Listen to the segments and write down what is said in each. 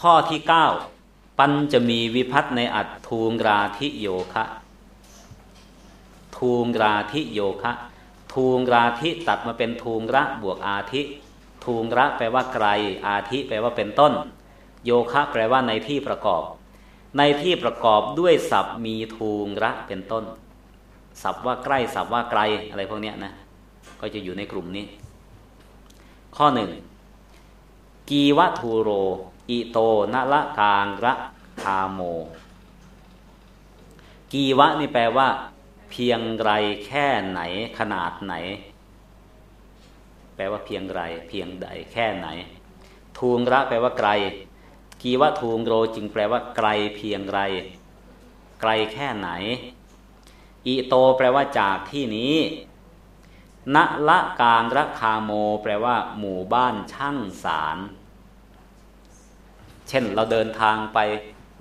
ข้อที่เก้าปัญจะมีวิพัฒในอัตทูงราธิโยคะ ทูงราธิโยคะ ทูงราธิตัดมาเป็นทูงระบวกอาทิทูงระแปลว่าไกล อาทิแปลว่าเป็นต้น โยคะ แปลว่าในที่ประกอบ ในที่ประกอบด้วยศัพท์มีทูงระเป็นต้น ศัพท์ว่าใกล้ศัพท์ว่าไกลอะไรพวกนี้นะ ก็จะอยู่ในกลุ่มนี้ ข้อหนึ่งกีวะทูโร อิโตนละกางระคาโม กีวะนี่แปลว่า เพียงไรแค่ไหนขนาดไหน แปลว่าเพียงไรเพียงใดแค่ไหน ทูงระแปลว่าไกล กีวะทูงโรจึงแปลว่าไกลเพียงไร ไกลแค่ไหน อิโตแปลว่าจากที่นี้ณละกางระคาโม แปลว่า หมู่บ้านช่างสาร เช่นเราเดินทางไป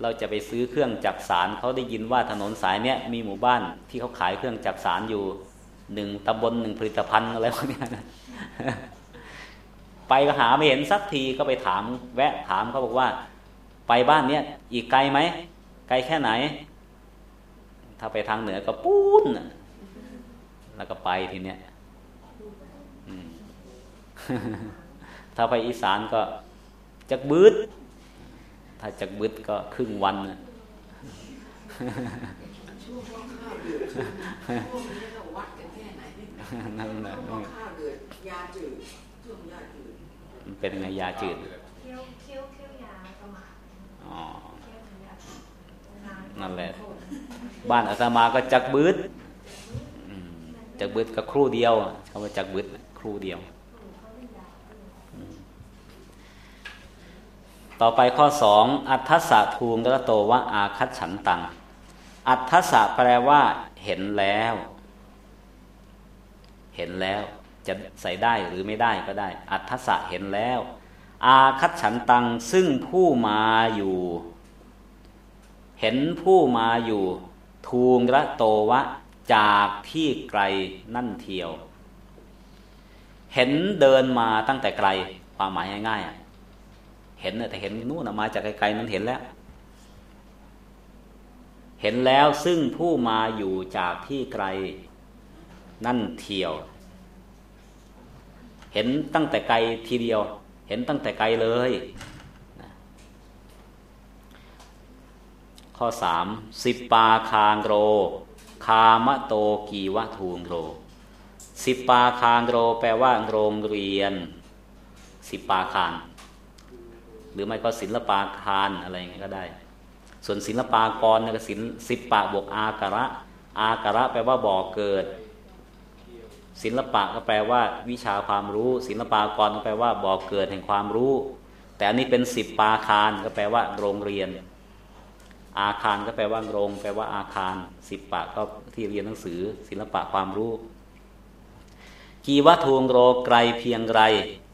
เราจะไปซื้อเครื่องจักสารเขาได้ยินว่าถนนสายเนี้ยมีหมู่บ้านที่เขาขายเครื่องจักสารอยู่หนึ่งตำบลหนึ่งผลิตภัณฑ์อะไรพวกนี้นะไปหาไม่เห็นสักทีก็ไปถาม แวะถามเขาบอกว่า ไปบ้านเนี้ยอีกไกลไหมไกลแค่ไหน ถ้าไปทางเหนือก็ปูนแล้วก็ไปทีเนี้ยถ้าไปอีสานก็จักบืด ถ้าจะบึดก็ครึ่งวันนะนั่นแหละยาจืดช่วงยาจืดมันเป็นไงยาจืดเคี้ยวเคี้ยวเคี้ยวยาสมาอ๋อนั่นแหละ บ้านอาตมาก็จักบืดจักบืดก็ครู่เดียวคำว่าจักบืดครู่เดียว ต่อไปข้อสองอัทธสะทูงกระโตวะอาคัตฉันตัง อัทธสะแปลว่าเห็นแล้ว เห็นแล้ว จะใส่ได้หรือไม่ได้ก็ได้ อัทธสะเห็นแล้ว อาคัตฉันตังซึ่งผู้มาอยู่ เห็นผู้มาอยู่ ทูงระโตวะจากที่ไกลนั่นเทียว เห็นเดินมาตั้งแต่ไกล ความหมายง่ายๆ เห็นแต่เห็นนู่นมาจากไกลๆมันเห็นแล้ว เห็นแล้วซึ่งผู้มาอยู่จากที่ไกลนั่นเที่ยว เห็นตั้งแต่ไกลทีเดียว เห็นตั้งแต่ไกลเลย ข้อสามสิปาคางโร คามะโตกีวะทูงโร สิปาคางโร แปลว่าโรงเรียน สิปาคาง รือไม่ก็ศิลปาคารอะไรอย่างเงี้ยก็ได้ ส่วนศิลปากรเนี่ยก็ศิลสิปะบวกอาการะ อาการะแปลว่าบ่อเกิด ศิลปะก็แปลว่าวิชาความรู้ ศิลปากรก็แปลว่าบ่อเกิดแห่งความรู้ แต่อันนี้เป็นสิบปาคารก็แปลว่า โรงเรียน อาคารก็แปลว่าโรง แปลว่าอาคาร สิบปะก็ที่เรียนหนังสือ ศิลปะความรู้กีวัทูงโรไกลเพียงไร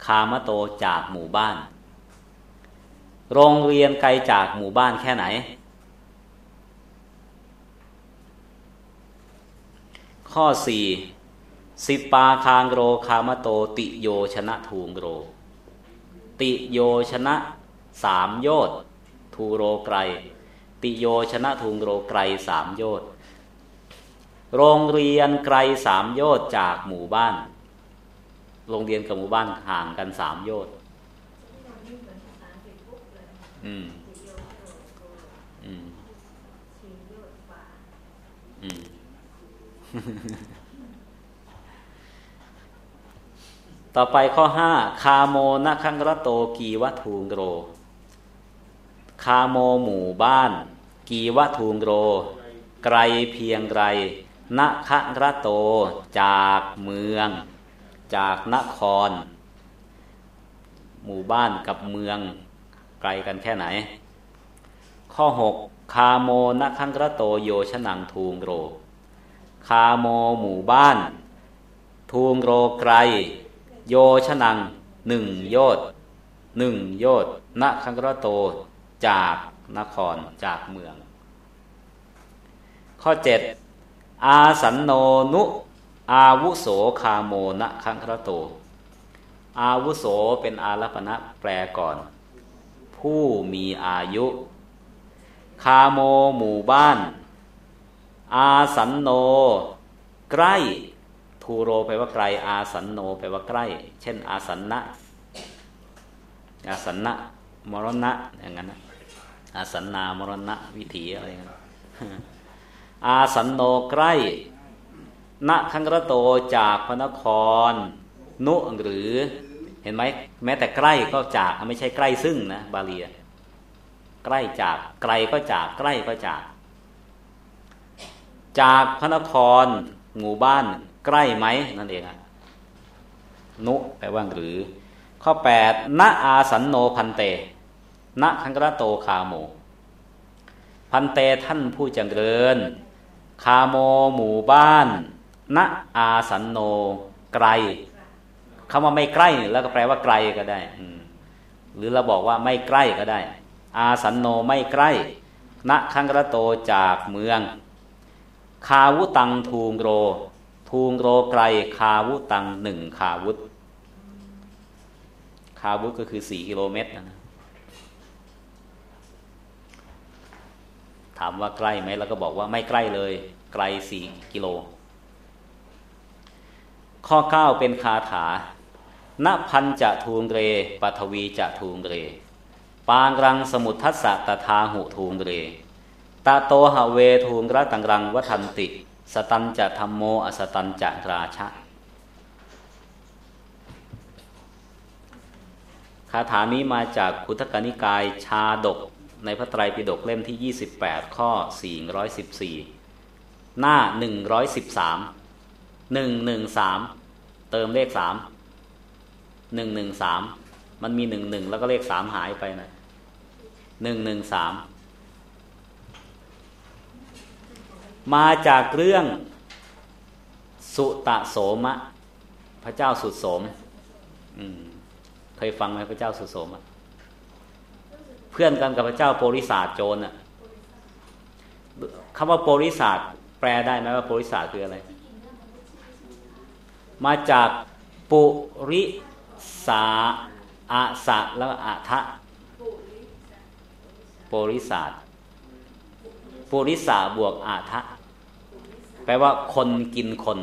คามโตจากหมู่บ้าน โรงเรียนไกลจากหมู่บ้านแค่ไหน ข้อสี่สิปาคางโรคามโตติโยชนะทูงโร ติโยชนะสามโยชทูโรไกร ติโยชนะทูงโรไกรสามโยชโรงเรียนไกลสามโยชจากหมู่บ้าน โรงเรียนกับหมู่บ้านห่างกันสามโยช อืม อืม อืม ต่อไปข้อห้าคาโมนะคังรโตกีวัทูงโร คาโมหมู่บ้าน กีวัทูงโร ไกลเพียงไรนะคังรโต จากเมือง จากนคร หมู่บ้านกับเมือง ไกลกันแค่ไหน ข้อ 6 คาโมนะคังกระโตโยชนังทูงโร คาโมหมู่บ้าน ทูงโรไกล โยชนังหนึ่งโยดหนึ่งโยดนะคังกระโตจากนครจากเมือง ข้อ 7 อาสันโนนุ อาวุโสคาโมนะคังคระโตอาวุโสเป็นอารัปณะแปลก่อน ผู้มีอายุ คาโมหมู่บ้าน อาสันโน ใกล้ทูโรแปลว่าไกล อาสันโนแปลว่าใกล้ เช่น อาสันนะ อาสันนะมรณะอย่างนั้นนะอาสันนามรณะวิถีอะไรเงี้ยอาสันโนใกล้ณคังระโตจากพระนคร นุหรือ เห็นไหมแม้แต่ใกล้ก็จากไม่ใช่ใกล้ซึ่งนะบาลีใกล้จากไกลก็จากใกล้ก็จาก จากพระนครหมู่บ้านใกล้ไหมนั่นเองนุแปลว่าหรือ ข้อแปดณอาสันโนพันเตณคังกระโตคาโม พันเตท่านผู้จงเริญ คาโมหมู่บ้านณอาสันโนไกล คำว่าไม่ใกล้แล้วก็แปลว่าไกลก็ได้หรือเราบอกว่าไม่ใกล้ก็ได้ อาสันโนไม่ใกล้ณคังกระโตจากเมือง คาวุตังทูงโร ทูงโรไกล คาวุตังหนึ่งคาวุตคาวุตก็คือสี่กิโลเมตรนะถามว่าใกล้ไหมแล้วก็บอกว่าไม่ใกล้เลย ไกลสี่กิโล ข้อเก้าเป็นคาถา ณพันจะทูงเรปัทวีจะทูงเร ปางรังสมุทัสสะตทาหุทูงเรตาโตหเวทูงระตังรังวัฒนติ สตันจะธรรมโมอสตันจะราชะคาถานี้มาจากคุทกนิกายชาดก ในพระไตรปิฎกเล่มที่ 28 ข้อ 414 หน้า 113 113 เติมเลข 3 113มันมี11แล้วก็เลข3หายไปนะ113มมาจากเรื่องสุตะโสมะ พระเจ้าสุดโสมเคยฟังไหมพระเจ้าสุดโสมะเพื่อนกันกับพระเจ้าโพริศาสโจรน่ะคำว่าโพริศาสแปลได้ไหมว่าโพริศาสคืออะไร มาจากปุริ สาอาสะแล้วอะทะโพริศาสปุริสาบวกอาทะแปลว่าคนกินคน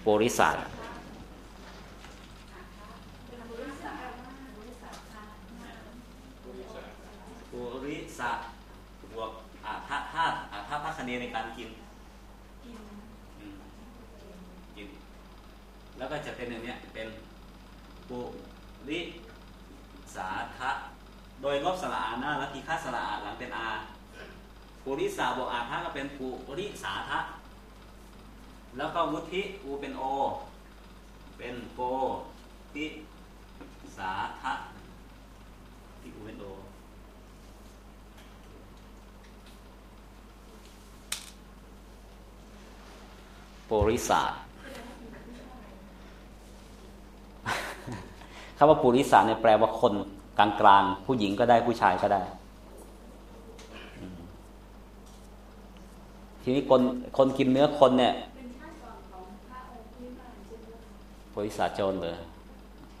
โพริศาสปุริสะบวกอาธาธาตุอาธาตุคเนในการกิน แล้วก็จะเป็นอย่างนี้เป็นปุริสาทะโดยลบสระอาหน้าแล้วทีฆาสระอาหลังเป็นอาปุริสาบวกอาธาก็เป็นปุริสาทะแล้วก็วุธิอูเป็นโอ เป็นโปทิสาทะที่อูเป็นโอปริศาส คำว่าปุริสาเนี่ยแปลว่าคนกลางกลางผู้หญิงก็ได้ผู้ชายก็ได้ ทีนี้คนคนกินเนื้อคนเนี่ยบริษัทโจรเลย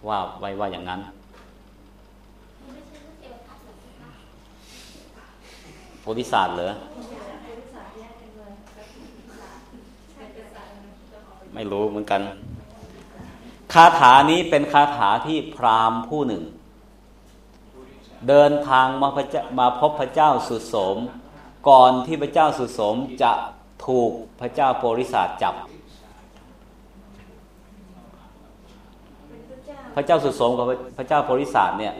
ว่าไว้ว่าอย่างนั้นบริษัทเหรอ ไม่รู้เหมือนกัน คาถานี้เป็นคาถาที่พราหมณ์ผู้หนึ่ง เดินทางมาพระมาพบพระเจ้าสุดสม ก่อนที่พระเจ้าสุดสมจะถูกพระเจ้าโพริศาสจับ พระเจ้าสุดสมกับพระเจ้าโพริศาสเนี่ย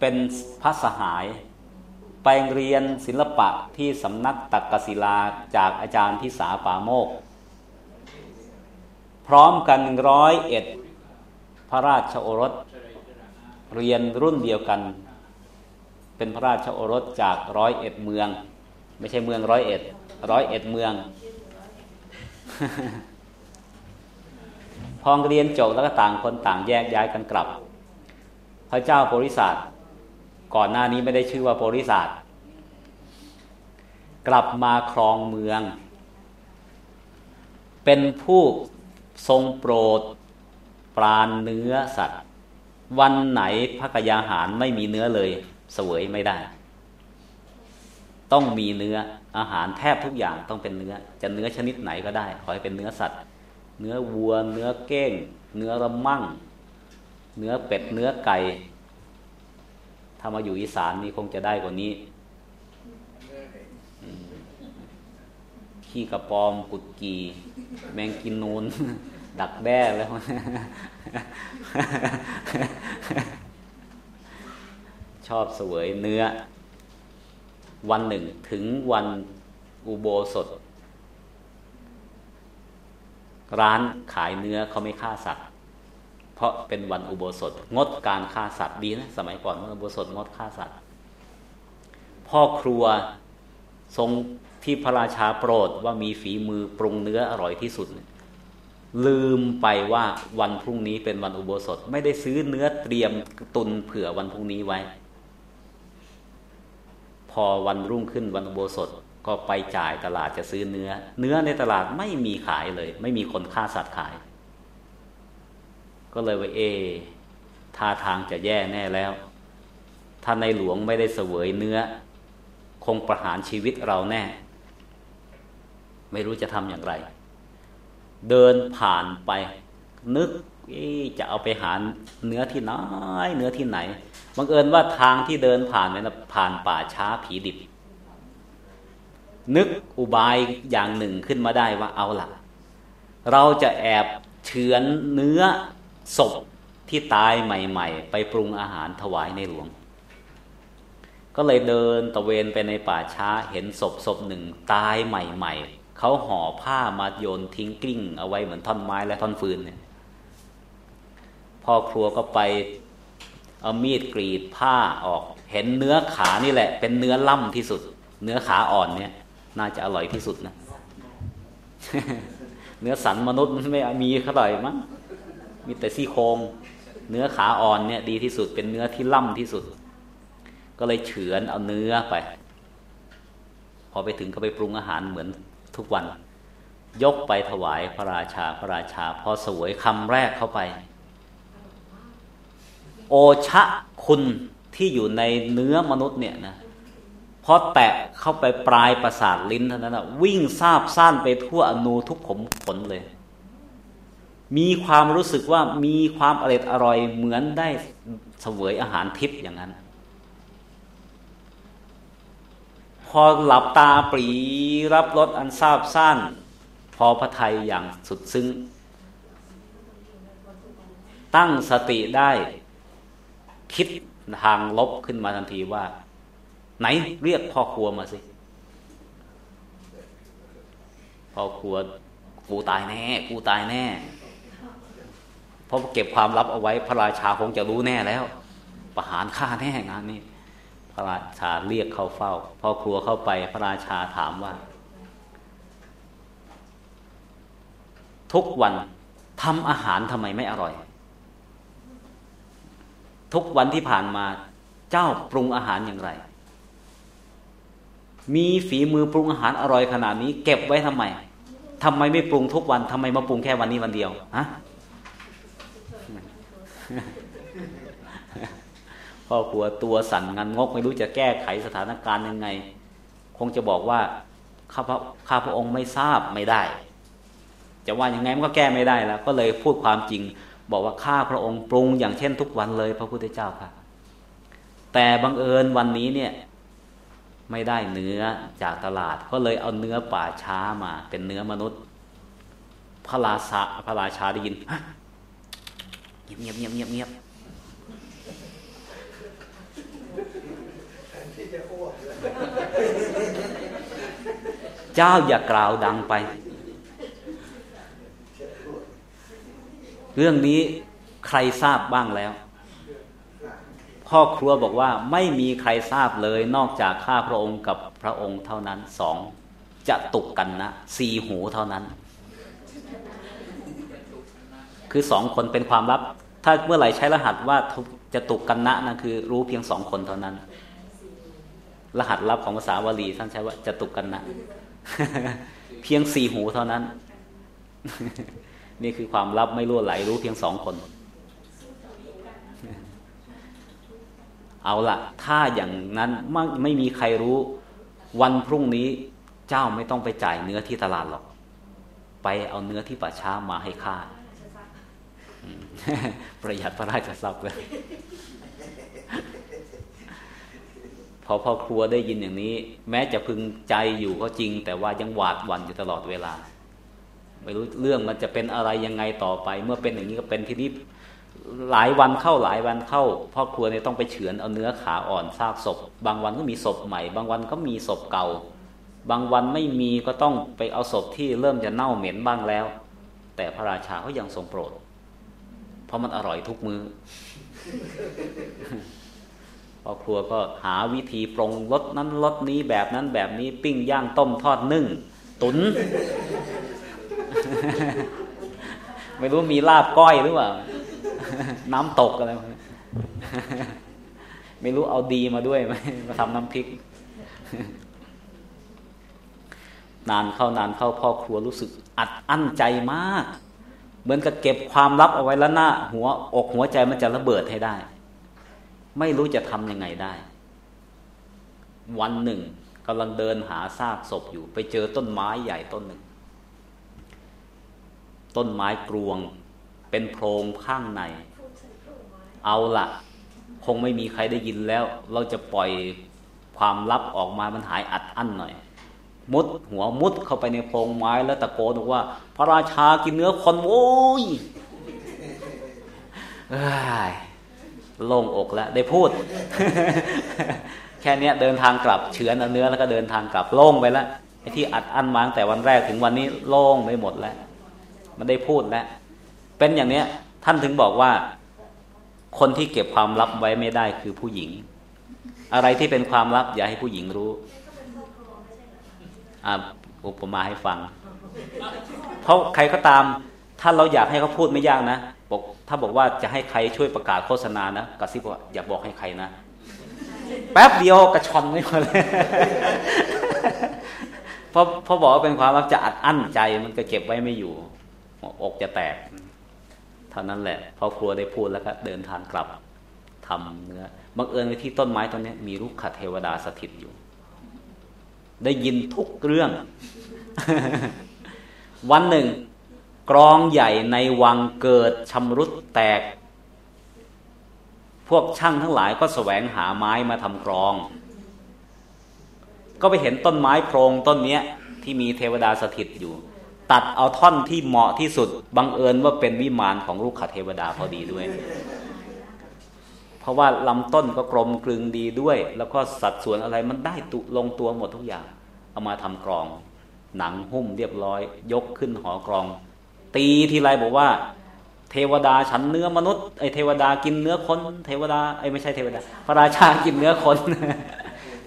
เป็นพระสหาย ไปเรียนศิลปะที่สำนักตักกศิลาจากอาจารย์ทิสาปาโมก พร้อมกันร้อยเอ็ด พระราชโอรสเรียนรุ่นเดียวกัน เป็นพระราชโอรสจากร้อยเอ็ดเมือง ไม่ใช่เมืองร้อยเอ็ดร้อยเอ็ดเมือง พองเรียนจบแล้วก็ต่างคนต่างแยกย้ายกันกลับ พระเจ้าโพริศาสก่อนหน้านี้ไม่ได้ชื่อว่าโพริศาสกลับมาครองเมือง เป็นผู้ทรงโปรด ปราณเนื้อสัตว์ วันไหนพระกยาหารไม่มีเนื้อเลยเสวยไม่ได้ ต้องมีเนื้ออาหารแทบทุกอย่างต้องเป็นเนื้อ จะเนื้อชนิดไหนก็ได้ ขอให้เป็นเนื้อสัตว์ เนื้อวัว เนื้อเก้ง เนื้อระมั่ง เนื้อเป็ดเนื้อไก่ถ้ามาอยู่อีสานนี่คงจะได้กว่านี้ขี้กระปอมกุดกี แมงกินนูน ดักแด้แล้วชอบเสวยเนื้อ วันหนึ่งถึงวันอุโบสถ ร้านขายเนื้อเขาไม่ฆ่าสัตว์ เพราะเป็นวันอุโบสถ งดการฆ่าสัตว์ดีนะสมัยก่อนวันอุโบสถงดฆ่าสัตว์ พ่อครัวทรงที่พระราชาโปรดว่ามีฝีมือปรุงเนื้ออร่อยที่สุด ลืมไปว่าวันพรุ่งนี้เป็นวันอุโบสถ ไม่ได้ซื้อเนื้อเตรียมตุนเผื่อวันพรุ่งนี้ไว้ พอวันรุ่งขึ้นวันอุโบสถก็ไปจ่ายตลาดจะซื้อเนื้อ เนื้อในตลาดไม่มีขายเลย ไม่มีคนฆ่าสัตว์ขาย ก็เลยว่าเอท่าทางจะแย่แน่แล้วถ้าในหลวงไม่ได้เสวยเนื้อ คงประหารชีวิตเราแน่ ไม่รู้จะทำอย่างไร เดินผ่านไป นึกจะเอาไปหาเนื้อที่ไหนเนื้อที่ไหนบังเอิญว่าทางที่เดินผ่านเนี่ยผ่านป่าช้าผีดิบ นึกอุบายอย่างหนึ่งขึ้นมาได้ว่าเอาล่ะเราจะแอบเฉือนเนื้อศพที่ตายใหม่ ๆ ไปปรุงอาหารถวายในหลวง ก็เลยเดินตะเวนไปในป่าช้าเห็นศพศพหนึ่งตายใหม่ ๆ เขาห่อผ้ามาโยนทิ้งกลิ้ง เอาไว้เหมือนท่อนไม้และท่อนฟืนเนี่ยพ่อครัวก็ไปเอามีดกรีดผ้าออก เห็นเนื้อขานี่แหละ เป็นเนื้อล่ำที่สุด เนื้อขาอ่อนเนี่ย น่าจะอร่อยที่สุดนะ เนื้อสันมนุษย์ไม่มีเท่าไหร่มั้งมีแต่ซี่โครงเนื้อขาอ่อนเนี่ยดีที่สุดเป็นเนื้อที่ล่ำที่สุด ก็เลยเฉือนเอาเนื้อไป พอไปถึงก็ไปปรุงอาหารเหมือน ทุกวัน ยกไปถวายพระราชาพระราชา พอสวยคำแรกเข้าไป โอชะคุณที่อยู่ในเนื้อมนุษย์เนี่ยนะพอแตะเข้าไปปลายประสาทลิ้นเท่านั้นนะวิ่งซาบซ่านไปทั่วอนูทุกขมขนเลย มีความรู้สึกว่ามีความอร่อยอร่อยเหมือนได้เสวยอาหารทิพย์อย่างนั้น พอหลับตาปรีรับรสอันซาบซ่านพอพระไทยอย่างสุดซึ้ง ตั้งสติได้ คิดทางลบขึ้นมาทันทีว่า ไหนเรียกพ่อครัวมาสิพ่อครัวกูตายแน่กูตายแน่เพราะเก็บความลับเอาไว้พระราชาคงจะรู้แน่แล้ว ประหารฆ่าแน่งานนี้ ระราชาเรียกเข้าเฝ้า พอครัวเข้าไปพระราชาถามว่า ทุกวันทำอาหารทำไมไม่อร่อย ทุกวันที่ผ่านมาเจ้าปรุงอาหารอย่างไร มีฝีมือปรุงอาหารอร่อยขนาดนี้ เก็บไว้ทำไมทำไมไม่ปรุงทุกวันทำไมมาปรุงแค่วันนี้วันเดียวฮะ พ่อครัวตัวสั่นงันงก ไม่รู้จะแก้ไขสถานการณ์ยังไง คงจะบอกว่าข้าพระข้าพระองค์ไม่ทราบไม่ได้ จะว่ายังไงมันก็แก้ไม่ได้แล้วก็เลยพูดความจริง บอกว่าข้าพระองค์ปรุงอย่างเช่นทุกวันเลยพระพุทธเจ้าค่ะแต่บังเอิญวันนี้เนี่ยไม่ได้เนื้อจากตลาด ก็เลยเอาเนื้อป่าช้ามา เป็นเนื้อมนุษย์ พระราชาพระราชาได้ยินเงียบเงียบเงียบเงียบ เจ้าอย่ากล่าวดังไป เรื่องนี้ใครทราบบ้างแล้ว พ่อครัวบอกว่าไม่มีใครทราบเลยนอกจากข้าพระองค์กับพระองค์เท่านั้นสองจะตุกกันนะสี่หูเท่านั้น คือสองคนเป็นความลับ ถ้าเมื่อไหร่ใช้รหัสว่าจะตุกกันนะนั่นคือ รู้เพียงสองคนเท่านั้น รหัสลับของภาษาวลีท่านใช้ว่าจะตุกกันนะ เพียงสี่หูเท่านั้น นี่คือความลับไม่รั่วไหลรู้เพียงสองคน เอาละถ้าอย่างนั้นไม่ไม่มีใครรู้ วันพรุ่งนี้เจ้าไม่ต้องไปจ่ายเนื้อที่ตลาดหรอก ไปเอาเนื้อที่ป่าช้ามาให้ข้าประหยัดพระราชทรัพย์เลย พอพ่อครัวได้ยินอย่างนี้ แม้จะพึงใจอยู่ก็จริง แต่ว่ายังหวาดหวั่นอยู่ตลอดเวลา ไม่รู้เรื่องมันจะเป็นอะไรยังไงต่อไป เมื่อเป็นอย่างนี้ก็เป็นทีนี้หลายวันเข้าหลายวันเข้าพ่อครัวเนี่ยต้องไปเฉือนเอาเนื้อขาอ่อนซากศพ บางวันก็มีศพใหม่ บางวันก็มีศพเก่า บางวันไม่มีก็ต้องไปเอาศพที่เริ่มจะเน่าเหม็นบ้างแล้ว แต่พระราชาก็ยังทรงโปรด เพราะมันอร่อยทุกมือ้อ อครัวก็หาวิธีปรุงรสนั้นรสนี้แบบนั้นแบบนี้ปิ้งย่างต้มทอดนึ่ง ตุนไม่รู้มีลาบก้อยหรือเปล่า น้ำตกอะไรไม่รู้เอาดีมาด้วยไหมมาทำน้ำพริก นานเข้านานเข้าพ่อครัวรู้สึกอัดอั้นใจมาก เหมือนกับเก็บความลับเอาไว้แล้วหน้า หัวอกหัวใจมันจะระเบิดให้ได้ ไม่รู้จะทำยังไงได้ วันหนึ่งกำลังเดินหาซากศพอยู่ ไปเจอต้นไม้ใหญ่ต้นหนึ่ง ต้นไม้กรวง เป็นโพรงข้างใน เอาละคงไม่มีใครได้ยินแล้ว เราจะปล่อยความลับออกมามันหายอัดอั้นหน่อย มุดหัวมุดเข้าไปในโพรงไม้แล้วตะโกนบอกว่า พระราชากินเนื้อคนโว้ย โล่งอกแล้วได้พูด แค่นี้เดินทางกลับเฉือนเนื้อแล้วก็เดินทางกลับโล่งไปแล้วไอ้ที่อัดอั้นมาตั้งแต่วันแรกถึงวันนี้โล่งไปหมดแล้ว มันได้พูดแล้ว เป็นอย่างเนี้ย ท่านถึงบอกว่า คนที่เก็บความลับไว้ไม่ได้คือผู้หญิง อะไรที่เป็นความลับ อย่าให้ผู้หญิงรู้อ่าอุปมาให้ฟัง เพราะใครก็ตาม ถ้าเราอยากให้เขาพูดไม่ยากนะ บอกถ้าบอกว่าจะให้ใครช่วยประกาศโฆษณานะกระซิบว่าอย่าบอกให้ใครนะ แป๊บเดียวกระชอนไม่พอเลยเพราะเพราะบอกว่าเป็นความลับจะอัดอั้นใจมันก็เก็บไว้ไม่อยู่ อกจะแตก เท่านั้นแหละพอครัวได้พูดแล้วก็เดินทางกลับทำเนื้อบังเอิญที่ต้นไม้ต้นนี้มีลูกขเทวดาสถิตอยู่ ได้ยินทุกเรื่อง วันหนึ่ง กรองใหญ่ในวังเกิดชำรุดแตก พวกช่างทั้งหลายก็แสวงหาไม้มาทำกรอง ก็ไปเห็นต้นไม้โพรงต้นนี้ที่มีเทวดาสถิตอยู่ ตัดเอาท่อนที่เหมาะที่สุดบังเอิญว่าเป็นวิมานของลูกขเทวดาพอดีด้วย เพราะว่าลำต้นก็กลมกลึงดีด้วย แล้วก็สัดส่วนอะไรมันได้ตุลงตัวหมดทุกอย่าง เอามาทำกรอง หนังหุ้มเรียบร้อย ยกขึ้นหอกรอง ตีทีไรบอกว่า เทวดาฉันเนื้อมนุษย์ไอเทวดากินเนื้อคนเทวดาไอไม่ใช่เทวดา พระราชากินเนื้อคน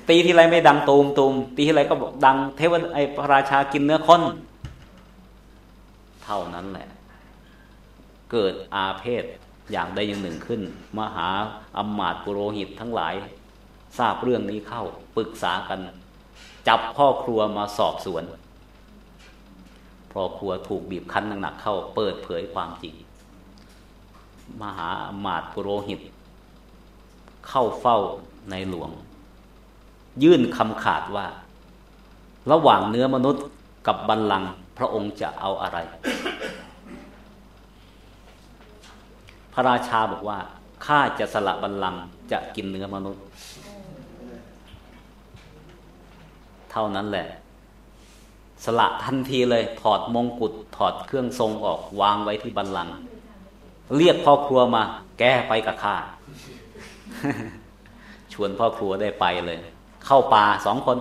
ตีทีไรไม่ดังตูมตูมตีทีไรก็บอกดังเทวดาไอพระราชากินเนื้อคนเท่านั้นแหละ เกิดอาเพศอย่างใดอย่างหนึ่งขึ้น มหาอมมาตปุโรหิตทั้งหลาย ทราบเรื่องนี้เข้าปรึกษากัน จับพ่อครัวมาสอบสวน พอครัวถูกบีบคั้นหนักๆเข้า เปิดเผยความจริง มหาอมาตปุโรหิต เข้าเฝ้าในหลวง ยื่นคำขาดว่า ระหว่างเนื้อมนุษย์กับบัลลังก์พระองค์จะเอาอะไร พระราชาบอกว่าข้าจะสละบัลลังก์จะกินเนื้อมนุษย์ เท่านั้นแหละ สละทันทีเลย ถอดมงกุฎถอดเครื่องทรงออกวางไว้ที่บัลลัง เรียกพ่อครัวมา แก้ไปกับข้า ชวนพ่อครัวได้ไปเลย เข้าป่าสองคน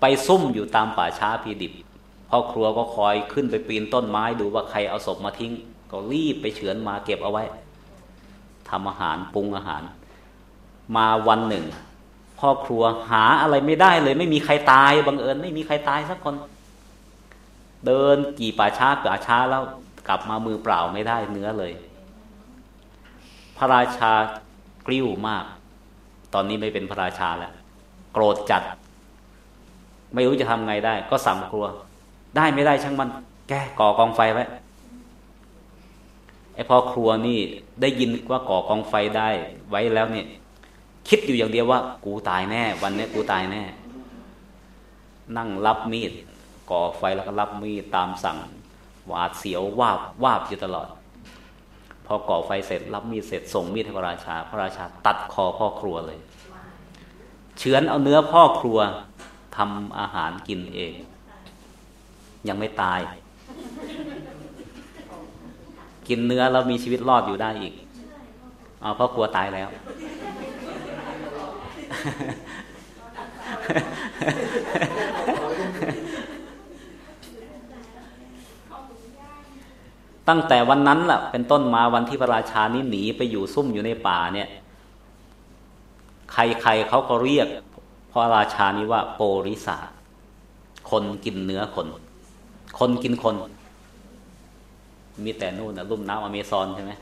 ไปซุ่มอยู่ตามป่าช้าพีดิบพ่อครัวก็คอยขึ้นไปปีนต้นไม้ดูว่าใครเอาศพมาทิ้ง ก็รีบไปเฉือนมาเก็บเอาไว้ทำอาหารปรุงอาหาร มาวันหนึ่ง พ่อครัวหาอะไรไม่ได้เลย ไม่มีใครตายบังเอิญไม่มีใครตายสักคน เดินกี่ป่าช้าป่าช้าแล้วกลับมามือเปล่าไม่ได้เนื้อเลย พระราชากริ้วมาก ตอนนี้ไม่เป็นพระราชาแล้วโกรธจัด ไม่รู้จะทำไงได้ ก็สั่งครัว ได้ไม่ได้ช่างมัน แกก่อกองไฟไว้ไอ้พ่อครัวนี่ได้ยินว่าก่อกองไฟได้ไว้แล้วเนี่ย คิดอยู่อย่างเดียวว่า กูตายแน่ วันนี้กูตายแน่ นั่งรับมีดก่อไฟแล้วก็รับมีดตามสั่งหวาดเสียววาบวาบอยู่ตลอด พอก่อไฟเสร็จ รับมีดเสร็จส่งมีดให้พระราชา พระราชาตัดคอพ่อครัวเลยเฉือนเอาเนื้อพ่อครัวทำอาหารกินเอง ยังไม่ตาย กินเนื้อแล้วมีชีวิตรอดอยู่ได้อีกเอาพ่อครัวตายแล้ว ตั้งแต่วันนั้นล่ะเป็นต้นมาวันที่พระราชานี้หนีไปอยู่ซุ่มอยู่ในป่าเนี่ย ใครๆเขาก็เรียกพระราชานี้ว่าโปริสาคนกินเนื้อคน คนกินคน มีแต่นู่นนะลุ่มน้ำอเมซอนใช่ไหม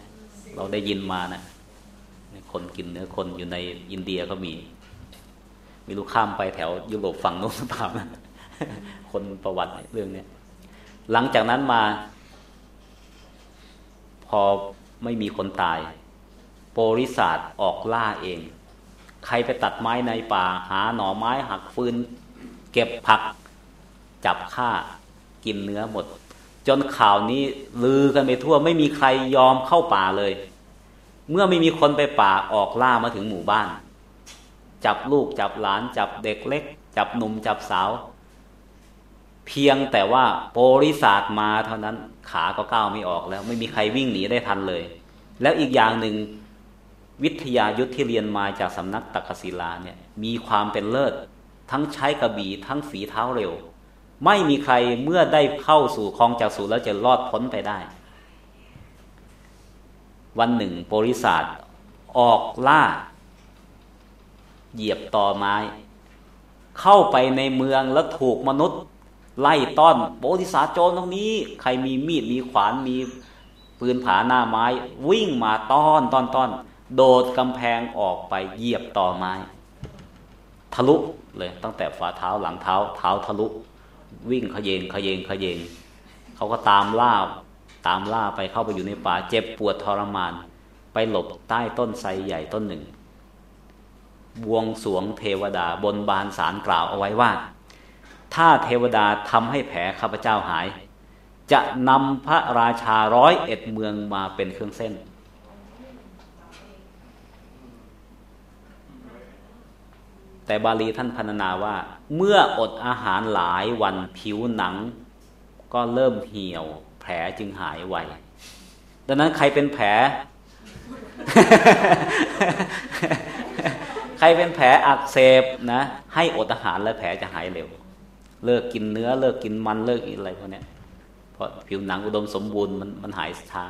เราได้ยินมานะคนกินเนื้อคนอยู่ในอินเดียก็มี ไมีลูกข้ามไปแถวยุโรปฝั่งโน้นหรือเปล่านะคนประวัติเรื่องนี้หลังจากนั้นมา พอไม่มีคนตาย โปริศาสออกล่าเอง ใครไปตัดไม้ในป่า หาหน่อไม้หักฟืน เก็บผัก จับฆ่ากินเนื้อหมด จนข่าวนี้ลือกันไปทั่ว ไม่มีใครยอมเข้าป่าเลย เมื่อไม่มีคนไปป่าออกล่ามาถึงหมู่บ้าน จับลูกจับหลาน จับเด็กเล็ก จับหนุ่มจับสาว เพียงแต่ว่าโปริศาสมาเท่านั้นขาก็ก้าวไม่ออกแล้ว ไม่มีใครวิ่งหนีได้ทันเลย แล้วอีกอย่างหนึ่งวิทยายุทธที่เรียนมาจากสำนักตักศิลาเนี่ยมีความเป็นเลิศ ทั้งใช้กระบี่ทั้งฝีเท้าเร็ว ไม่มีใครเมื่อได้เข้าสู่คลองจากสูแล้วจะรอดพ้นไปได้ วันหนึ่งโปริศาสออกล่า เหยียบต่อไม้ เข้าไปในเมืองแล้วถูกมนุษย์ ไล่ต้อนโบธิสาโจรตรงนี้ ใครมีมีดมีขวานมีปืนผาหน้าไม้ วิ่งมาต้อนต้อนต้อนโดดกำแพงออกไปเหยียบต่อไม้ ทะลุเลยตั้งแต่ฝ่าเท้าหลังเท้า เท้าทะลุ วิ่งขยเยงขยเยงขยเยงเขาก็ตามล่าตามล่าไปเข้าไปอยู่ในป่าเจ็บปวดทรมาน ไปหลบใต้ต้นไทรใหญ่ต้นหนึ่ง บวงสวงเทวดาบนบานสารกล่าวเอาไว้ว่า ถ้าเทวดาทำให้แผลข้าพเจ้าหาย จะนำพระราชาร้อยเอ็ดเมืองมาเป็นเครื่องเส้น แต่บาลีท่านพรรณนาว่า เมื่ออดอาหารหลายวันผิวหนัง ก็เริ่มเหี่ยว แผลจึงหายไวดังนั้นใครเป็นแผล ใครเป็นแผลอักเสบนะ ให้อดอาหารแล้วแผลจะหายเร็ว เลิกกินเนื้อเลิกกินมันเลิกอะไรพวกนี้เพราะผิวหนังอุดมสมบูรณ์มันมันหายช้า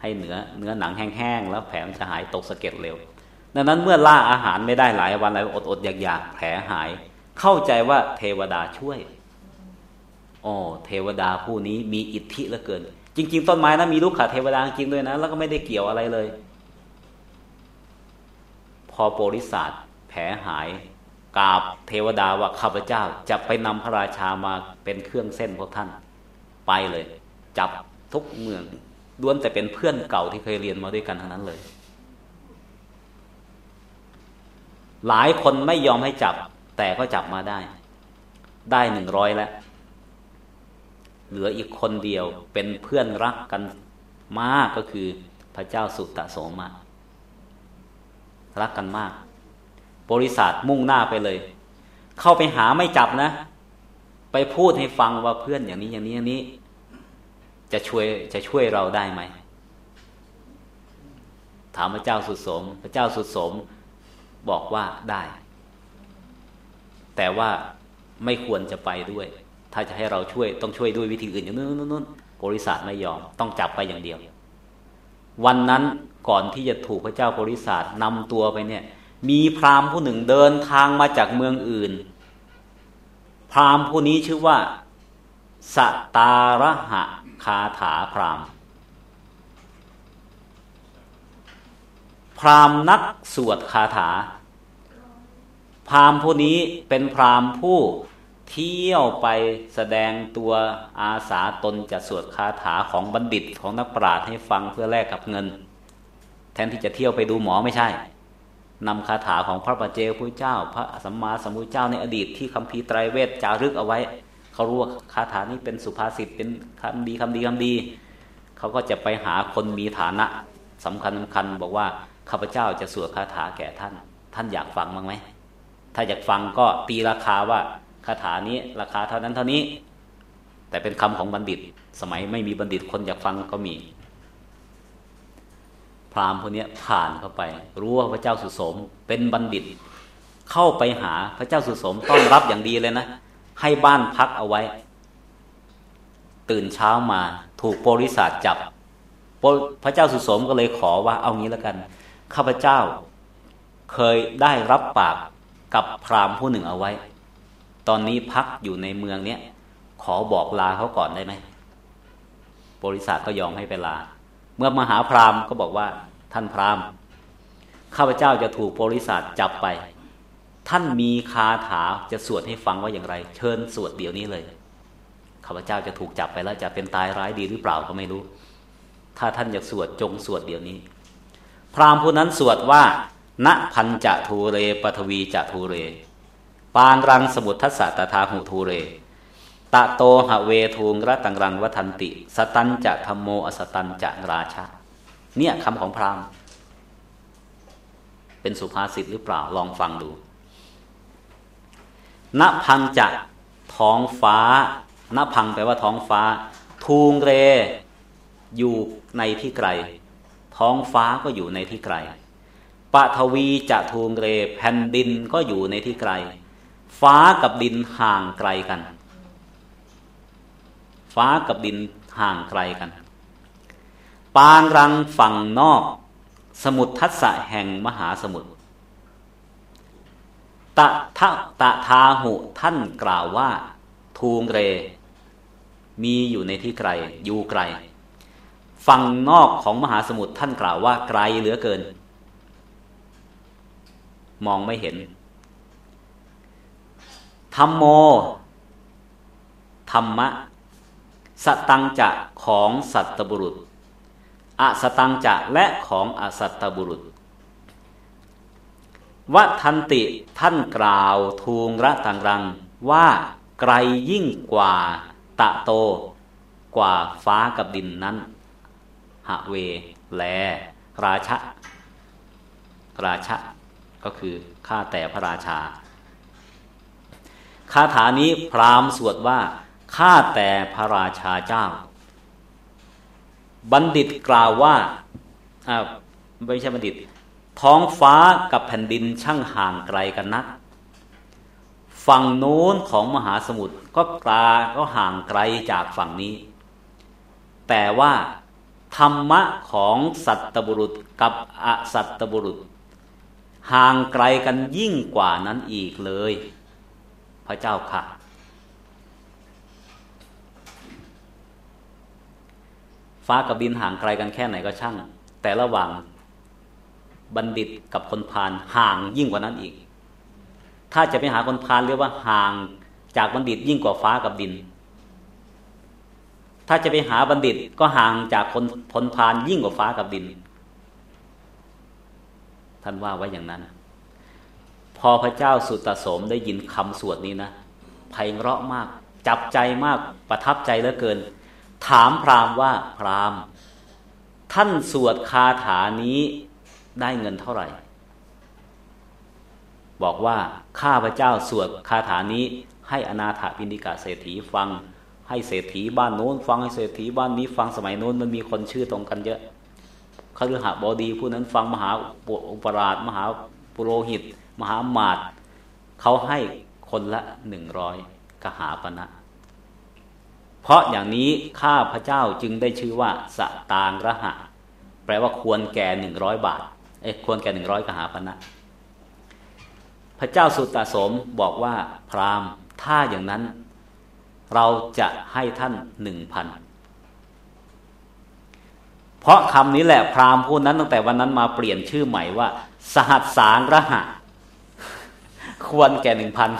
ให้เนื้อเนื้อหนังแห้งๆแล้วแผลมันจะหายตกสะเก็ดเร็ว ดังนั้นเมื่อล่าอาหารไม่ได้หลายวันหลายอดอดอยากอยากแผลหาย เข้าใจว่าเทวดาช่วยอ๋อเทวดาผู้นี้มีอิทธิเหลือเกิน จริง ๆ ต้นไม้นะมีลูกขาเทวดาจริงด้วยนะ แล้วก็ไม่ได้เกี่ยวอะไรเลย พอโปริศาสแผลหายกราบเทวดาว่าข้าพเจ้าจะไปนำพระราชามาเป็นเครื่องเส้นพวกท่าน ไปเลย จับทุกเมืองด้วนแต่เป็นเพื่อนเก่าที่เคยเรียนมาด้วยกันทั้งนั้นเลย หลายคนไม่ยอมให้จับ แต่ก็จับมาได้ ได้หนึ่งร้อยแล้ว เหลืออีกคนเดียวเป็นเพื่อนรักกันมากก็คือพระเจ้าสุตตะโสมา รักกันมาก บริษัทมุ่งหน้าไปเลย เข้าไปหาไม่จับนะ ไปพูดให้ฟังว่าเพื่อนอย่างนี้อย่างนี้อย่างนี้ จะช่วยจะช่วยเราได้ไหม ถามพระเจ้าสุดสม พระเจ้าสุดสมบอกว่าได้ แต่ว่าไม่ควรจะไปด้วย ถ้าจะให้เราช่วยต้องช่วยด้วยวิธีอื่นอย่างนู้นนู้นบริษัทไม่ยอม ต้องจับไปอย่างเดียว วันนั้น ก่อนที่จะถูกพระเจ้าโพธิสัตว์นำตัวไปเนี่ย มีพราหมณ์ผู้หนึ่งเดินทางมาจากเมืองอื่น พราหมณ์ผู้นี้ชื่อว่าสตาระหะคาถาพราหมณ์ พราหมณ์นักสวดคาถา พราหมณ์ผู้นี้เป็นพราหมณ์ผู้เที่ยวไปแสดงตัวอาสาตนจะสวดคาถาของบัณฑิตของนักปราชญ์ให้ฟังเพื่อแลกกับเงิน แทนที่จะเที่ยวไปดูหมอไม่ใช่นำคาถาของพระปัจเจกพุทธเจ้า พระสัมมาสัมพุทธเจ้าในอดีตที่คัมภีร์ไตรเวทจารึกเอาไว้ เขารู้ว่าคาถานี้เป็นสุภาษิตเป็นคำดีคำดีคำดี เขาก็จะไปหาคนมีฐานะสำคัญสำคัญบอกว่าข้าพเจ้าจะสวดคาถาแก่ท่าน ท่านอยากฟังบ้างไหมถ้าอยากฟังก็ตีราคาว่าคาถานี้ราคาเท่านั้นเท่านี้ แต่เป็นคำของบัณฑิต สมัยไม่มีบัณฑิตคนอยากฟังก็มี พราหมณ์คนนี้ผ่านเข้าไป รู้ว่าพระเจ้าสุสมเป็นบัณฑิต เข้าไปหาพระเจ้าสุสมต้อนรับอย่างดีเลยนะ ให้บ้านพักเอาไว้ ตื่นเช้ามาถูกโปริศาสจับ พระเจ้าสุสมก็เลยขอว่าเอางี้แล้วกัน ข้าพเจ้าเคยได้รับปากกับพราหมณ์ผู้หนึ่งเอาไว้ ตอนนี้พักอยู่ในเมืองเนี้ยขอบอกลาเขาก่อนได้ไหมบริษัทก็ยอมให้ไปลา มื่อมาหาพราหมณ์ก็บอกว่าท่านพราหมณ์ข้าพเจ้าจะถูกบริษัทจับไป ท่านมีคาถาจะสวดให้ฟังว่าอย่างไร เชิญสวดเดี๋ยวนี้เลยข้าพเจ้าจะถูกจับไปแล้วจะเป็นตายร้ายดีหรือเปล่าก็ไม่รู้ ถ้าท่านอยากสวดจงสวดเดี๋ยวนี้ พราหมณ์ผู้นั้นสวดว่าณพันจะทูเรปทวีจะทูเร ปานรังสมุททัสสะตถาหุทูเร ตะโตหะเวทูงระตังรังวัทันติ สตันจะธรรมโมอสตันจะราชาเนี่ยคำของพราหมณ์เป็นสุภาษิตหรือเปล่าลองฟังดูณพังจะท้องฟ้าณพังแปลว่าท้องฟ้า ทูงเร อยู่ในที่ไกล ท้องฟ้าก็อยู่ในที่ไกลปฐวีจะทูงเร แผ่นดินก็อยู่ในที่ไกล ฟ้ากับดินห่างไกลกัน ฟ้ากับดินห่างไกลกัน ปางรังฝั่งนอก สมุทรทัศแห่งมหาสมุทรตะทะตะทาหุท่านกล่าวว่า ทูงเร มีอยู่ในที่ไกล อยู่ไกล ฝั่งนอกของมหาสมุทรท่านกล่าวว่าไกลเหลือเกิน มองไม่เห็นธรรมโม ธรรมะ สตังจะของสัตบุรุษ อสตังจะและของอสัตบุรุษวัทันติท่านกล่าวทูงระตังรังว่าไกลยิ่งกว่าตะโต กว่าฟ้ากับดินนั้น หะเว แล ราชะ ราชะ ก็คือข้าแต่พระราชา คาถานี้พราหมณ์สวดว่า ข้าแต่พระราชาเจ้า บัณฑิตกล่าวว่าอ่าไม่ใช่บัณฑิต ท้องฟ้ากับแผ่นดินช่างห่างไกลกันนัก ฝั่งโน้นของมหาสมุทรก็กลาก็ห่างไกลจากฝั่งนี้ แต่ว่าธรรมะของสัตบุรุษกับอสัตบุรุษ ห่างไกลกันยิ่งกว่านั้นอีกเลย พระเจ้าค่ะ ฟ้ากับดินห่างไกลกันแค่ไหนก็ช่าง แต่ระหว่างบัณฑิตกับคนพาลห่างยิ่งกว่านั้นอีก ถ้าจะไปหาคนพาลเรียกว่าห่างจากบัณฑิตยิ่งกว่าฟ้ากับดิน ถ้าจะไปหาบัณฑิตก็ห่างจากคนพลพาลยิ่งกว่าฟ้ากับดิน ท่านว่าไว้อย่างนั้น พอพระเจ้าสุตตสมได้ยินคำสวดนี้นะไพเราะมาก จับใจมากประทับใจเหลือเกิน ถามพราหมณ์ว่าพราหมณ์ ท่านสวดคาถานี้ได้เงินเท่าไหร่ บอกว่าข้าพระเจ้าสวดคาถานี้ ให้อนาถปิณิกาเศรษฐีฟัง ให้เศรษฐีบ้านโน้น ฟังให้เศรษฐีบ้านนี้ ฟังสมัยโน้นมันมีคนชื่อตรงกันเยอะคฤหบดีผู้นั้นฟังมหาอุปราชมหาปุโรหิต มหามาตเขาให้คนละหนึ่งร้อยกหาปณะ เพราะอย่างนี้ข้าพระเจ้าจึงได้ชื่อว่าสตางระหะ แปลว่าควรแก่หนึ่งร้อยบาท เอ้ควรแก่หนึ่งร้อยกหาปณะพระเจ้าสุตตสมบอกว่าพราหมณ์ถ้าอย่างนั้น เราจะให้ท่านหนึ่งพันเพราะคำนี้แหละพราหมณ์ผู้นั้นตั้งแต่วันนั้นมาเปลี่ยนชื่อใหม่ว่า สหัสสางระหะ ควรแก่หนึ่งพัน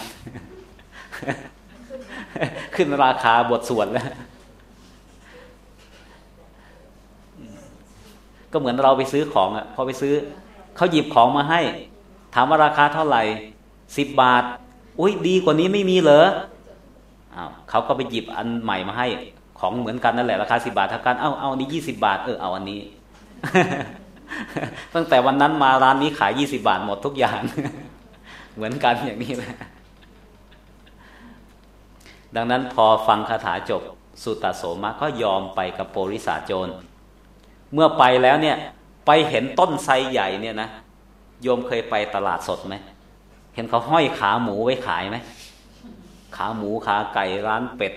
ขึ้นราคาบทสวดแล้ว ก็เหมือนเราไปซื้อของอะพอไปซื้อเขาหยิบของมาให้ ถามว่าราคาเท่าไหร่สิบบาท อุ้ยดีกว่านี้ไม่มีเหรออ้าวเขาก็ไปหยิบอันใหม่มาให้ ของเหมือนกันนั่นแหละราคาสิบาทเท่ากันเอ้าเอานี้ยี่สิบาทเออเอาอันนี้ ตั้งแต่วันนั้นมาร้านนี้ขายยี่สิบาทหมดทุกอย่าง เหมือนกันอย่างนี้แหละ ดังนั้นพอฟังคาถาจบสุตโสมะก็ยอมไปกับโปริสาโจร เมื่อไปแล้วเนี่ยไปเห็นต้นไทรใหญ่เนี่ยนะโยมเคยไปตลาดสดไหมเห็นเขาห้อยขาหมูไว้ขายไหมขาหมูขาไก่ร้านเป็ด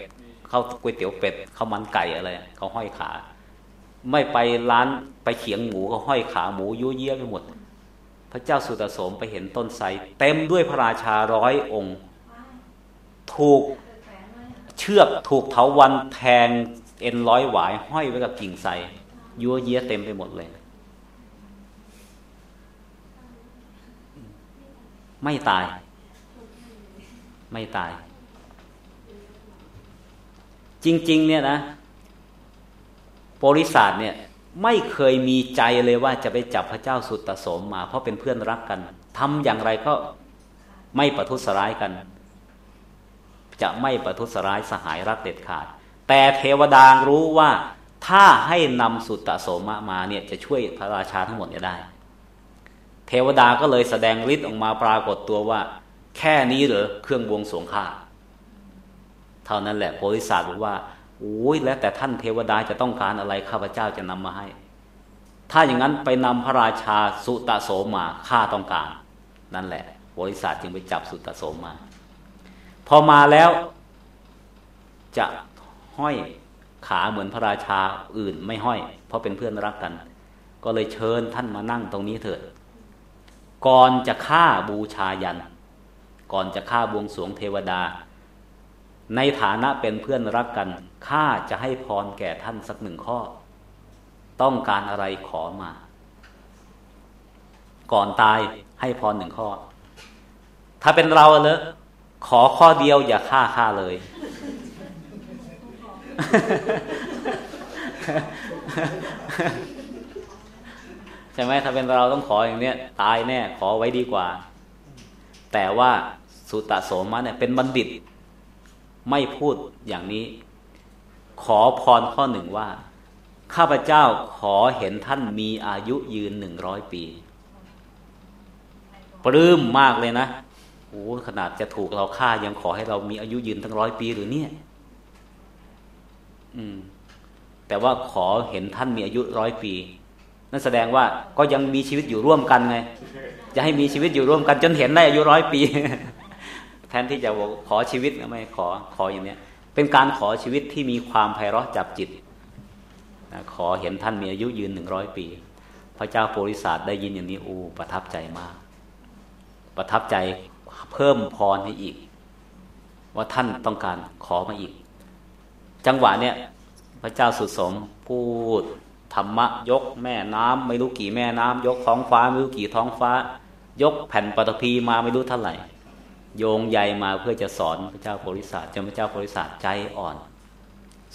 ข้าวก๋วยเตี๋ยวเป็ดข้าวมันไก่อะไรเขาห้อยขา ไม่ไปร้านไปเขียงหมูเขาห้อยขาหมูยุ่ยเยี่ยไปหมด พระเจ้าสุตโสมไปเห็นต้นไทรเต็มด้วยพระราชาร้อยองค์ ถูก เชือกถูกเถาวันแทงเอ็นร้อยหวาย ห้อยไว้กับกิ่งไทรยัวเยียเต็มไปหมดเลย ไม่ตาย ไม่ตาย จริง ๆ เนี่ยนะบริษัทเนี่ย ไม่เคยมีใจเลยว่าจะไปจับพระเจ้าสุตตสมมา เพราะเป็นเพื่อนรักกันทำอย่างไรก็ไม่ประทุษร้ายกัน จะไม่ประทุษร้ายสหายรักเด็ดขาด แต่เทวดารู้ว่าถ้าให้นำสุตตโสมะมาเนี่ยจะช่วยพระราชาทั้งหมดจะได้ เทวดาก็เลยแสดงฤทธิ์ออกมาปรากฏตัวว่า แค่นี้เหรอเครื่องบวงสวงข้าเท่านั้นแหละโพธิสัตว์บอกว่าโอ้ยแล้วแต่ท่านเทวดาจะต้องการอะไรข้าพเจ้าจะนำมาให้ ถ้าอย่างนั้นไปนำพระราชาสุตโสมาข้าต้องการ นั่นแหละบริษัทจึงไปจับสุตโสมา พอมาแล้วจะห้อยขาเหมือนพระราชาอื่นไม่ห้อย เพราะเป็นเพื่อนรักกัน ก็เลยเชิญท่านมานั่งตรงนี้เถิดก่อนจะฆ่าบูชายัน ก่อนจะฆ่าบวงสวงเทวดา ในฐานะเป็นเพื่อนรักกันข้าจะให้พรแก่ท่านสักหนึ่งข้อ ต้องการอะไรขอมา ก่อนตายให้พรหนึ่งข้อ ถ้าเป็นเราเลย ขอข้อเดียวอย่าฆ่าข้าเลย ใช่ไหมถ้าเป็นเราต้องขออย่างเนี้ย ตายแน่ ขอไว้ดีกว่า แต่ว่าสุตตโสมะเนี่ยเป็นบัณฑิต ไม่พูดอย่างนี้ ขอพรข้อหนึ่งว่า ข้าพเจ้าขอเห็นท่านมีอายุยืนหนึ่งร้อยปี ปลื้มมากเลยนะ โอ้ขนาดจะถูกเราฆ่ายังขอให้เรามีอายุยืนตั้งร้อยปีหรือเนี่ย อืม แต่ว่าขอเห็นท่านมีอายุร้อยปี นั่นแสดงว่าก็ยังมีชีวิตอยู่ร่วมกันไงจะให้มีชีวิตอยู่ร่วมกัน จนเห็นได้อายุร้อยปี แทนที่จะบอกขอชีวิตไม่ขอขออย่างเนี้ย เป็นการขอชีวิตที่มีความไพเราะจับจิตขอเห็นท่านมีอายุยืนหนึ่งร้อยปี พระเจ้าโพธิสัตว์ได้ยินอย่างนี้อูประทับใจมาก ประทับใจ เพิ่มพรให้อีก ว่าท่านต้องการขอมาอีก จังหวะเนี้ยพระเจ้าสุดสมพูดธรรมะยกแม่น้ำไม่รู้กี่แม่น้ำยกท้องฟ้า ไม่รู้กี่ท้องฟ้า ยกแผ่นปฐพีมาไม่รู้เท่าไหร่ โยงใยมาเพื่อจะสอนพระเจ้าโพธิสัตว์จนพระเจ้าโพธิสัตว์ใจอ่อน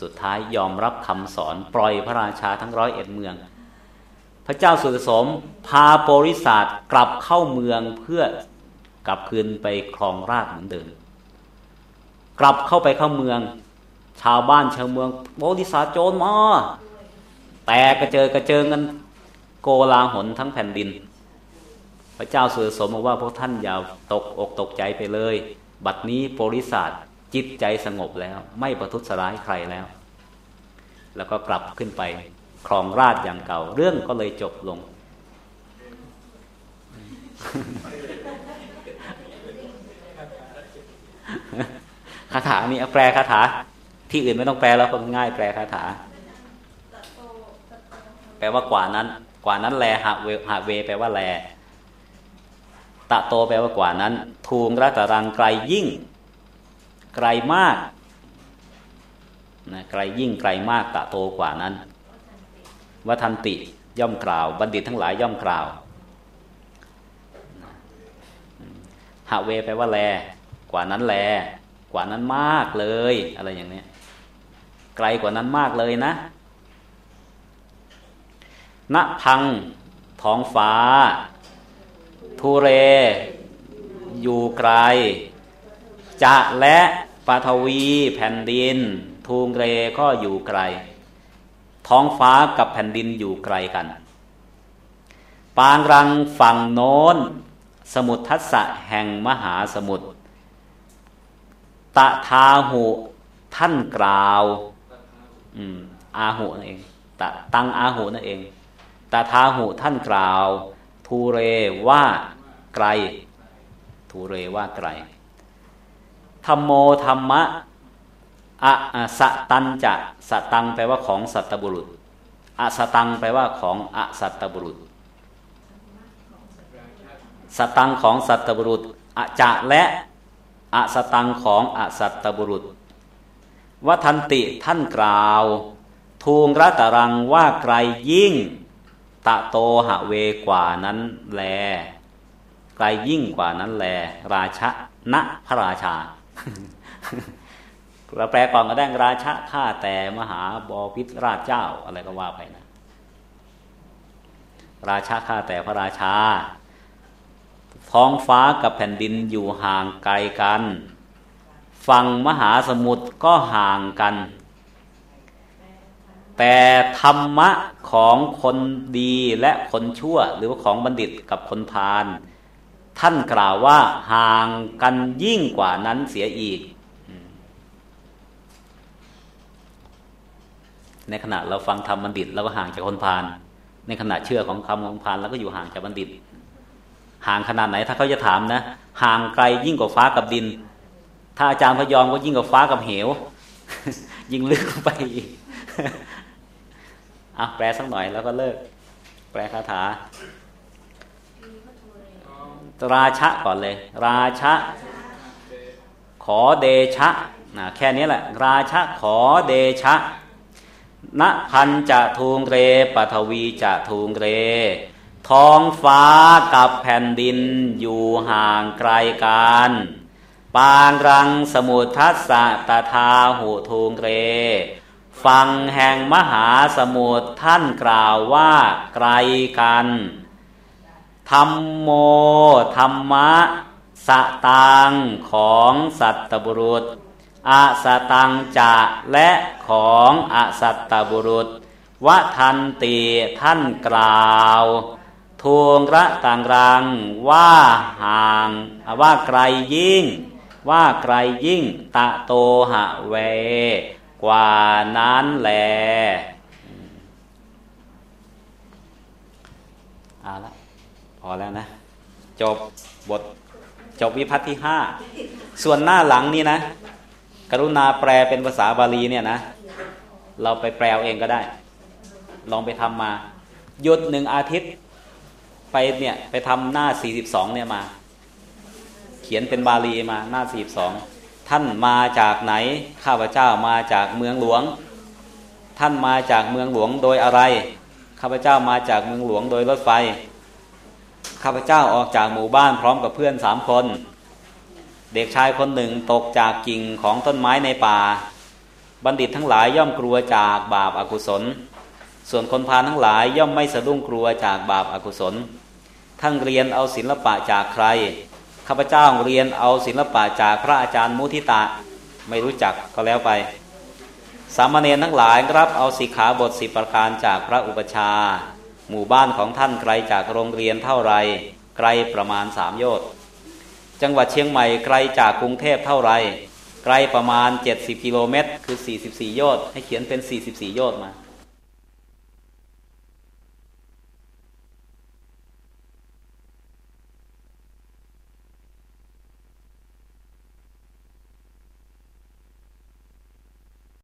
สุดท้ายยอมรับคำสอนปล่อยพระราชาทั้งร้อยเอ็ดเมือง พระเจ้าสุดสมพาโพธิสัตว์กลับเข้าเมืองเพื่อ กลับคืนไปครองราชเหมือนเดิมกลับเข้าไปเข้าเมือง ชาวบ้านชาวเมืองโบธิสัตว์โจรมาแต่กระเจิดกระเจิงกันโกลาหนทั้งแผ่นดิน พระเจ้าสุรสมบอกว่าพวกท่านอย่าตกอกตกใจไปเลย บัดนี้โพธิสัตว์จิตใจสงบแล้ว ไม่ประทุษร้ายใครแล้ว แล้วก็กลับขึ้นไปครองราชอย่างเก่า เรื่องก็เลยจบลง คาถานี้แปลคาถา ที่อื่นไม่ต้องแปลแล้วคนง่ายแปลคาถา แปลว่ากว่านั้น กว่านั้นแลหะเวหะเว แปลว่าแลตะโตแปลว่ากว่านั้น ทูงรัตรังไกลยิ่ง ไกลมากนะไกลยิ่งไกลมากตะโตกว่านั้นวัทันติย่อมกล่าว บัณฑิตทั้งหลายย่อมกล่าวหะเวแปลว่าแล กว่านั้นแหลกว่านั้นมากเลย อะไรอย่างนี้ไกลกว่านั้นมากเลยนะณพังท้องฟ้า ทุเร อยู่ไกล จะและปฐวีแผ่นดิน ทูงเรก็อยู่ไกล ท้องฟ้ากับแผ่นดินอยู่ไกลกัน ปางรังฝั่งโน้น สมุทรทัศแห่งมหาสมุทร ตะทาหุท่านกล่าว อืม อาหุนั่นเองตะตังอาหุนั่นเองตาทาหุท่านกล่าว ทูเรว่าไกล ทูเรว่าไกลธรรมโมธรรมะอะสตันจะสตังแปลว่าของสัตบุรุษอะสตังแปลว่าของอะสัตบุรุษ สตังของสัตบุรุษอะจะและ อสตังของอสัตตบุรุษวัทันติท่านกล่าว ทูงรัตรังว่าไกลยิ่ง ตะโตหะเวกว่านั้นแล ไกลยิ่งกว่านั้นแล ราชะณพระราชาเราแปลก่อนก็ได้ราชะข้าแต่มหาบอพิตรราชเจ้าอะไรก็ว่าไปนะ ราชาข้าแต่พระราชา ท้องฟ้ากับแผ่นดินอยู่ห่างไกลกัน ฝั่งมหาสมุทรก็ห่างกัน แต่ธรรมะของคนดีและคนชั่ว หรือว่าของบัณฑิตกับคนพาลท่านกล่าวว่าห่างกันยิ่งกว่านั้นเสียอีก ในขณะเราฟังธรรมบัณฑิตเราก็ห่างจากคนพาลในขณะเชื่อของคำของพาลเราก็อยู่ห่างจากบัณฑิต ห่างขนาดไหนถ้าเขาจะถามนะ ห่างไกลยิ่งกว่าฟ้ากับดิน ถ้าอาจารย์พยอมก็ยิ่งกว่าฟ้ากับเหว ยิ่งลึกไปอะแปลสักหน่อยแล้วก็เลิก แปลคาถา ราชะก่อนเลย ราชะขอเดชะนะแค่นี้แหละ ราชะขอเดชะณพันจะทูงเรปทวีจะทูงเร ท้องฟ้ากับแผ่นดินอยู่ห่างไกลกัน ปางรังสมุทัสสะตทาหูทูงเรฝั่งแห่งมหาสมุทรท่านกล่าวว่าไกลกันธรรมโมธรรมะสตังของสัตตบุรุษอาสตังจะและของอสัตบุรุษวะทันติท่านกล่าว ทวงระต่างรัง ว่าห่างว่าไกลยิ่ง ว่าไกลยิ่ง ตะโตหะเว กว่านั้นแลเอาละพอแล้วนะ จบบทจบวิพัฒน์ที่ห้าส่วนหน้าหลังนี่นะ กรุณาแปลเป็นภาษาบาลีเนี่ยนะ เราไปแปลเองก็ได้ ลองไปทำมา หยุดหนึ่งอาทิตย์ ไปเนี่ยไปทำหน้าสี่สิบสองเนี่ยมา เขียนเป็นบาลีมาหน้าสี่สิบสองท่านมาจากไหนข้าพเจ้ามาจากเมืองหลวง ท่านมาจากเมืองหลวงโดยอะไรข้าพเจ้ามาจากเมืองหลวงโดยรถไฟข้าพเจ้าออกจากหมู่บ้านพร้อมกับเพื่อนสามคน เด็กชายคนหนึ่งตกจากกิ่งของต้นไม้ในป่า บัณฑิตทั้งหลายย่อมกลัวจากบาปอากุศล ส่วนคนพาลทั้งหลายย่อมไม่สะดุ้งกลัวจากบาปอากุศล ทั้งเรียนเอาศิลปะจากใคร ข้าพเจ้าเรียนเอาศิลปะจากพระอาจารย์มุทิตะไม่รู้จักก็แล้วไป สามเณรทั้งหลายรับเอาสิกขาบทสิประการจากพระอุปชา หมู่บ้านของท่านไกลจากโรงเรียนเท่าไร ไกลประมาณสามโยชน์จังหวัดเชียงใหม่ไกลจากกรุงเทพเท่าไรไกลประมาณ 70 กิโลเมตร คือ 44 โยชน์ให้เขียนเป็น 44 โยชน์มา